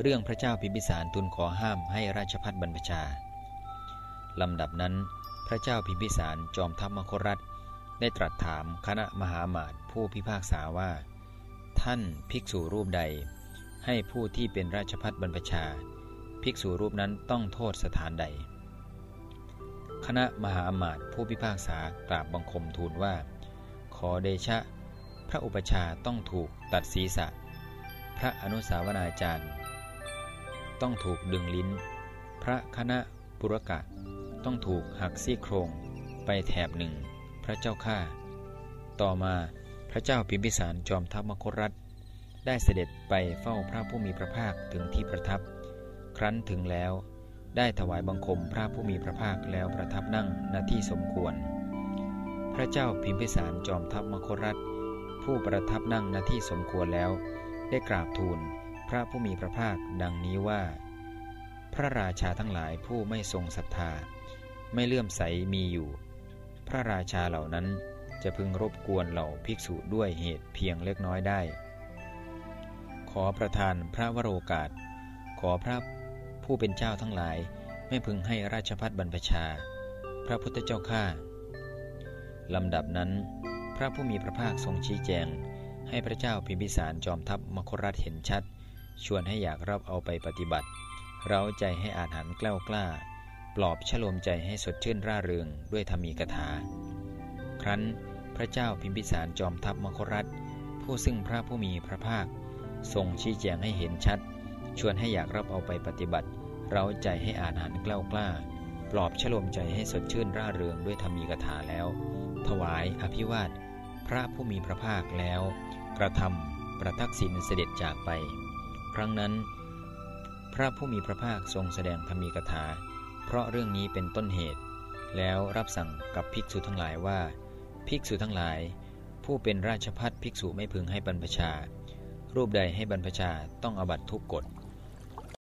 เรื่องพระเจ้าพิมพิสารทูลขอห้ามให้ราชพัฒบรรพชา ลำดับนั้น พระเจ้าพิมพิสารจอมทัพมครัฐได้ตรัสถามคณะมหาหมาตผู้พิพากษาว่า ท่านภิกษุรูปใด ให้ผู้ที่เป็นราชพัฒบรรพชา ภิกษุรูปนั้นต้องโทษสถานใด คณะมหาอมาตผู้พิพากษากราบบังคมทูลว่า ขอเดชะ พระอุปชาต้องถูกตัดศีรษะ พระอนุสาวนาจารย์ ต้องถูกดึงลิ้น พระคณะปุรกะ ต้องถูกหักซี่โครงไปแถบหนึ่ง พระเจ้าข้าต่อมาพระเจ้าพิมพิสารจอมทัพมคตรัฐ ได้เสด็จไปเฝ้าพระผู้มีพระภาคถึงที่ประทับ ครั้นถึงแล้ว ได้ถวายบังคมพระผู้มีพระภาคแล้วประทับนั่งณที่สมควร พระเจ้าพิมพิสารจอมทัพมคตรัฐ ผู้ประทับนั่งณที่สมควรแล้ว ได้กราบทูล ระผู้มีพระภาคดังนี้ว่า พระราชาทั้งหลายผู้ไม่ทรงศรัทธา ไม่เลื่อมใสมีอยู่ พระราชาเหล่านั้นจะพึงรบกวนเหล่าภิกษุด้วยเหตุเพียงเล็กน้อยได้ ขอประทานพระวโรกาส ขอพระผู้เป็นเจ้าทั้งหลาย ไม่พึงให้ราชพัฒบรรพชา พระพุทธเจ้าข้าลำดับนั้น พระผู้มีพระภาคทรงชี้แจง ให้พระเจ้าพิมพิสารจอมทัพมครัฐเห็นชัด ชวนให้อยากรับเอาไปปฏิบัติ เราใจให้อาหารกล้ากล้า ปลอบฉลมใจให้สดชื่นร่าเริงด้วยธรรมีกถา ครั้นพระเจ้าพิมพิสารจอมทัพมครัฐผู้ซึ่งพระผู้มีพระภาค ทรงชี้แจงให้เห็นชัด ชวนให้อยากรับเอาไปปฏิบัติ เราใจให้อ่านหันกล้ากล้า ปลอบฉลมใจให้สดชื่นร่าเริงด้วยธรรมีกถาแล้ว ถวายอภิวาทพระผู้มีพระภาคแล้ว กระทำประทักษิณเสด็จจากไป ครั้งนั้น พระผู้มีพระภาคทรงแสดงธรรมีกถา เพราะเรื่องนี้เป็นต้นเหตุ แล้วรับสั่งกับภิกษุทั้งหลายว่า ภิกษุทั้งหลาย ผู้เป็นราชพัฒภิกษุไม่พึงให้บรรพชา รูปใดให้บรรพชาต้องอบัตทุกกฎ